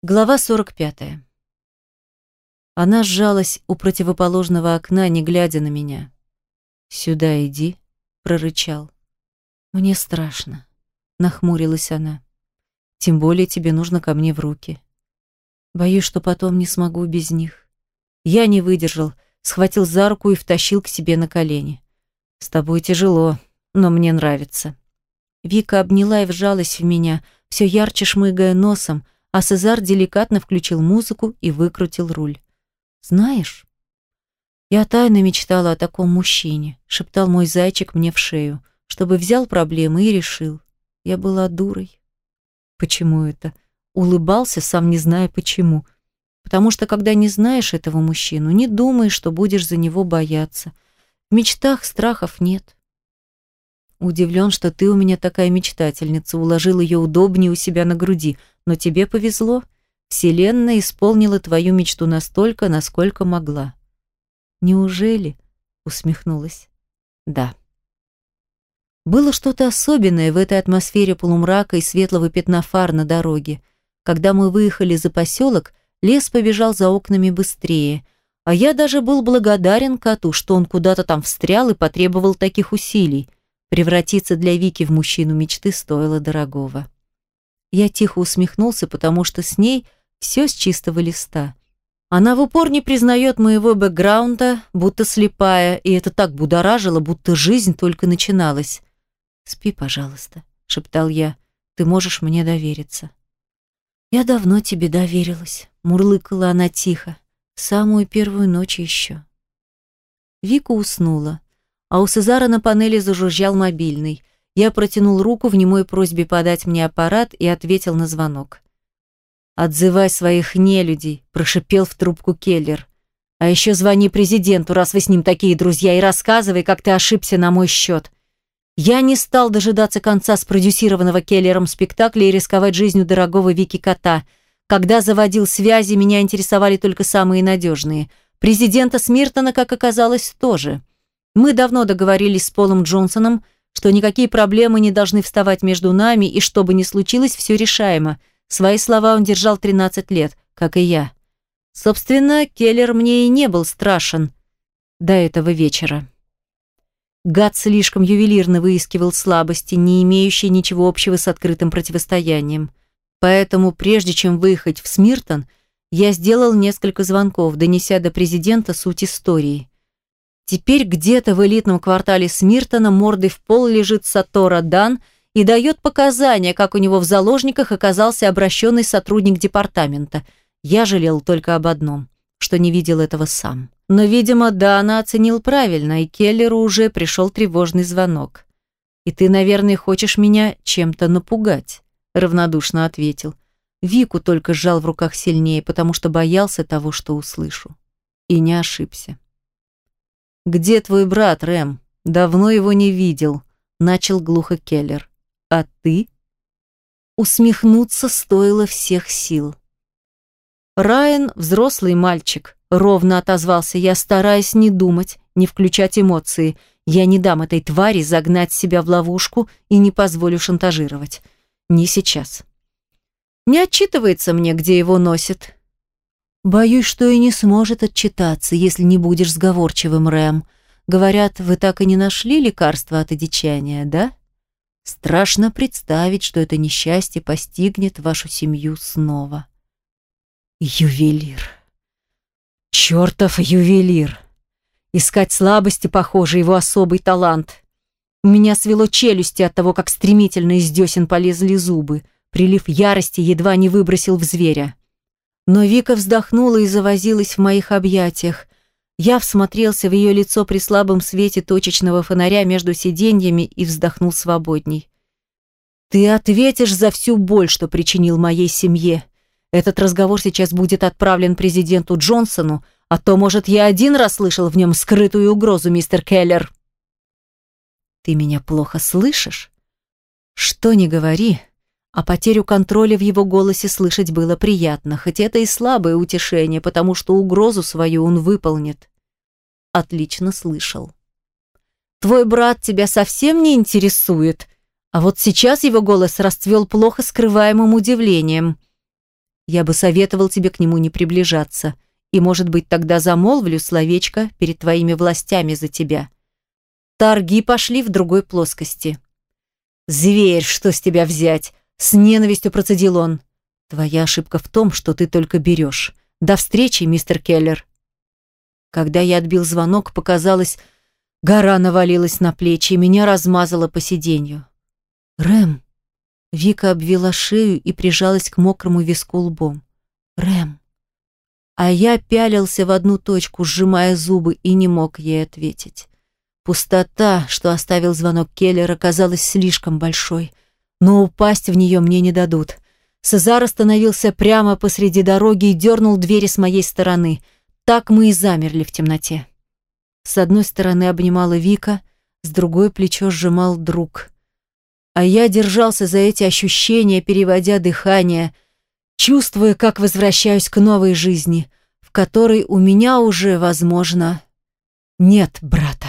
Глава 45. Она сжалась у противоположного окна, не глядя на меня. «Сюда иди», — прорычал. «Мне страшно», — нахмурилась она. «Тем более тебе нужно ко мне в руки. Боюсь, что потом не смогу без них». Я не выдержал, схватил за руку и втащил к себе на колени. «С тобой тяжело, но мне нравится». Вика обняла и вжалась в меня, все ярче шмыгая носом, — а Сезар деликатно включил музыку и выкрутил руль. «Знаешь, я тайно мечтала о таком мужчине», шептал мой зайчик мне в шею, чтобы взял проблемы и решил. Я была дурой. Почему это? Улыбался, сам не зная почему. Потому что, когда не знаешь этого мужчину, не думаешь, что будешь за него бояться. В мечтах страхов нет. Удивлен, что ты у меня такая мечтательница, уложил ее удобнее у себя на груди. Но тебе повезло. Вселенная исполнила твою мечту настолько, насколько могла. Неужели? Усмехнулась. Да. Было что-то особенное в этой атмосфере полумрака и светлого пятна фар на дороге. Когда мы выехали за поселок, лес побежал за окнами быстрее, а я даже был благодарен коту, что он куда-то там встрял и потребовал таких усилий. Превратиться для Вики в мужчину мечты стоило дорогого. Я тихо усмехнулся, потому что с ней все с чистого листа. Она в упор не признает моего бэкграунда, будто слепая, и это так будоражило, будто жизнь только начиналась. «Спи, пожалуйста», — шептал я, — «ты можешь мне довериться». «Я давно тебе доверилась», — мурлыкала она тихо, — «самую первую ночь еще». Вика уснула а у Сезара на панели зажужжал мобильный. Я протянул руку в немой просьбе подать мне аппарат и ответил на звонок. «Отзывай своих нелюдей», – прошипел в трубку Келлер. «А еще звони президенту, раз вы с ним такие друзья, и рассказывай, как ты ошибся на мой счет». Я не стал дожидаться конца спродюсированного Келлером спектакля и рисковать жизнью дорогого Вики Кота. Когда заводил связи, меня интересовали только самые надежные. Президента Смиртона, как оказалось, тоже. Мы давно договорились с Полом Джонсоном, что никакие проблемы не должны вставать между нами, и что бы ни случилось, все решаемо. Свои слова он держал 13 лет, как и я. Собственно, Келлер мне и не был страшен до этого вечера. Гад слишком ювелирно выискивал слабости, не имеющие ничего общего с открытым противостоянием. Поэтому, прежде чем выехать в Смиртон, я сделал несколько звонков, донеся до президента суть истории. Теперь где-то в элитном квартале Смиртона мордой в пол лежит Сатора Дан и дает показания, как у него в заложниках оказался обращенный сотрудник департамента. Я жалел только об одном, что не видел этого сам. Но, видимо, Дана оценил правильно, и Келлеру уже пришел тревожный звонок. «И ты, наверное, хочешь меня чем-то напугать», — равнодушно ответил. Вику только сжал в руках сильнее, потому что боялся того, что услышу. И не ошибся. «Где твой брат, Рэм? Давно его не видел», — начал глухо Келлер. «А ты?» Усмехнуться стоило всех сил. Райан — взрослый мальчик, ровно отозвался я, стараясь не думать, не включать эмоции. Я не дам этой твари загнать себя в ловушку и не позволю шантажировать. Не сейчас. Не отчитывается мне, где его носит. Боюсь, что и не сможет отчитаться, если не будешь сговорчивым, Рэм. Говорят, вы так и не нашли лекарства от одичания, да? Страшно представить, что это несчастье постигнет вашу семью снова. Ювелир. Чертов ювелир. Искать слабости, похоже, его особый талант. У меня свело челюсти от того, как стремительно из десен полезли зубы. Прилив ярости едва не выбросил в зверя. Но Вика вздохнула и завозилась в моих объятиях. Я всмотрелся в ее лицо при слабом свете точечного фонаря между сиденьями и вздохнул свободней. «Ты ответишь за всю боль, что причинил моей семье. Этот разговор сейчас будет отправлен президенту Джонсону, а то, может, я один раз слышал в нем скрытую угрозу, мистер Келлер». «Ты меня плохо слышишь?» «Что не говори, а потерю контроля в его голосе слышать было приятно, хоть это и слабое утешение, потому что угрозу свою он выполнит. Отлично слышал. «Твой брат тебя совсем не интересует?» А вот сейчас его голос расцвел плохо скрываемым удивлением. Я бы советовал тебе к нему не приближаться. И, может быть, тогда замолвлю словечко перед твоими властями за тебя. Торги пошли в другой плоскости. «Зверь, что с тебя взять?» С ненавистью процедил он. «Твоя ошибка в том, что ты только берешь. До встречи, мистер Келлер». Когда я отбил звонок, показалось, гора навалилась на плечи и меня размазала по сиденью. «Рэм!» Вика обвела шею и прижалась к мокрому виску лбом. «Рэм!» А я пялился в одну точку, сжимая зубы, и не мог ей ответить. Пустота, что оставил звонок Келлера, казалась слишком большой, но упасть в нее мне не дадут. Сезар остановился прямо посреди дороги и дернул двери с моей стороны. Так мы и замерли в темноте. С одной стороны обнимала Вика, с другой плечо сжимал друг. А я держался за эти ощущения, переводя дыхание, чувствуя, как возвращаюсь к новой жизни, в которой у меня уже, возможно, нет брата.